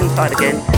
inside again.